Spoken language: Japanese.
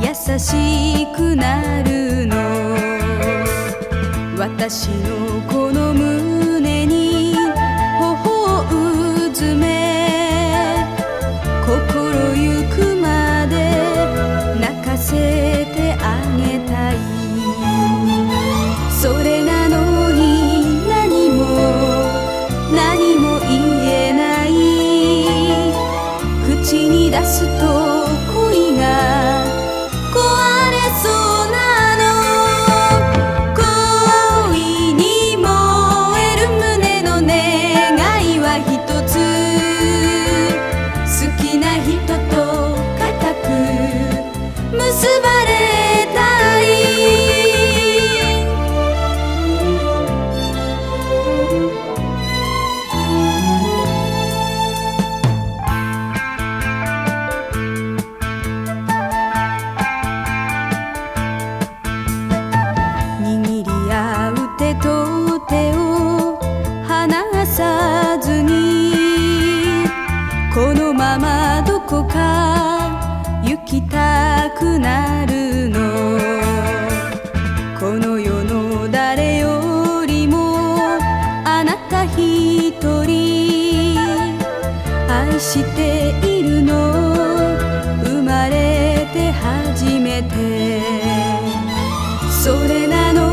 優しくなるの。私のこの胸に頬をうずめ心ゆくまで泣かせてあげたい。それなのに何も何も言えない。口に出すと minha このままどこか行きたくなるの。この世の誰よりもあなた一人愛しているの。生まれて初めて。それなの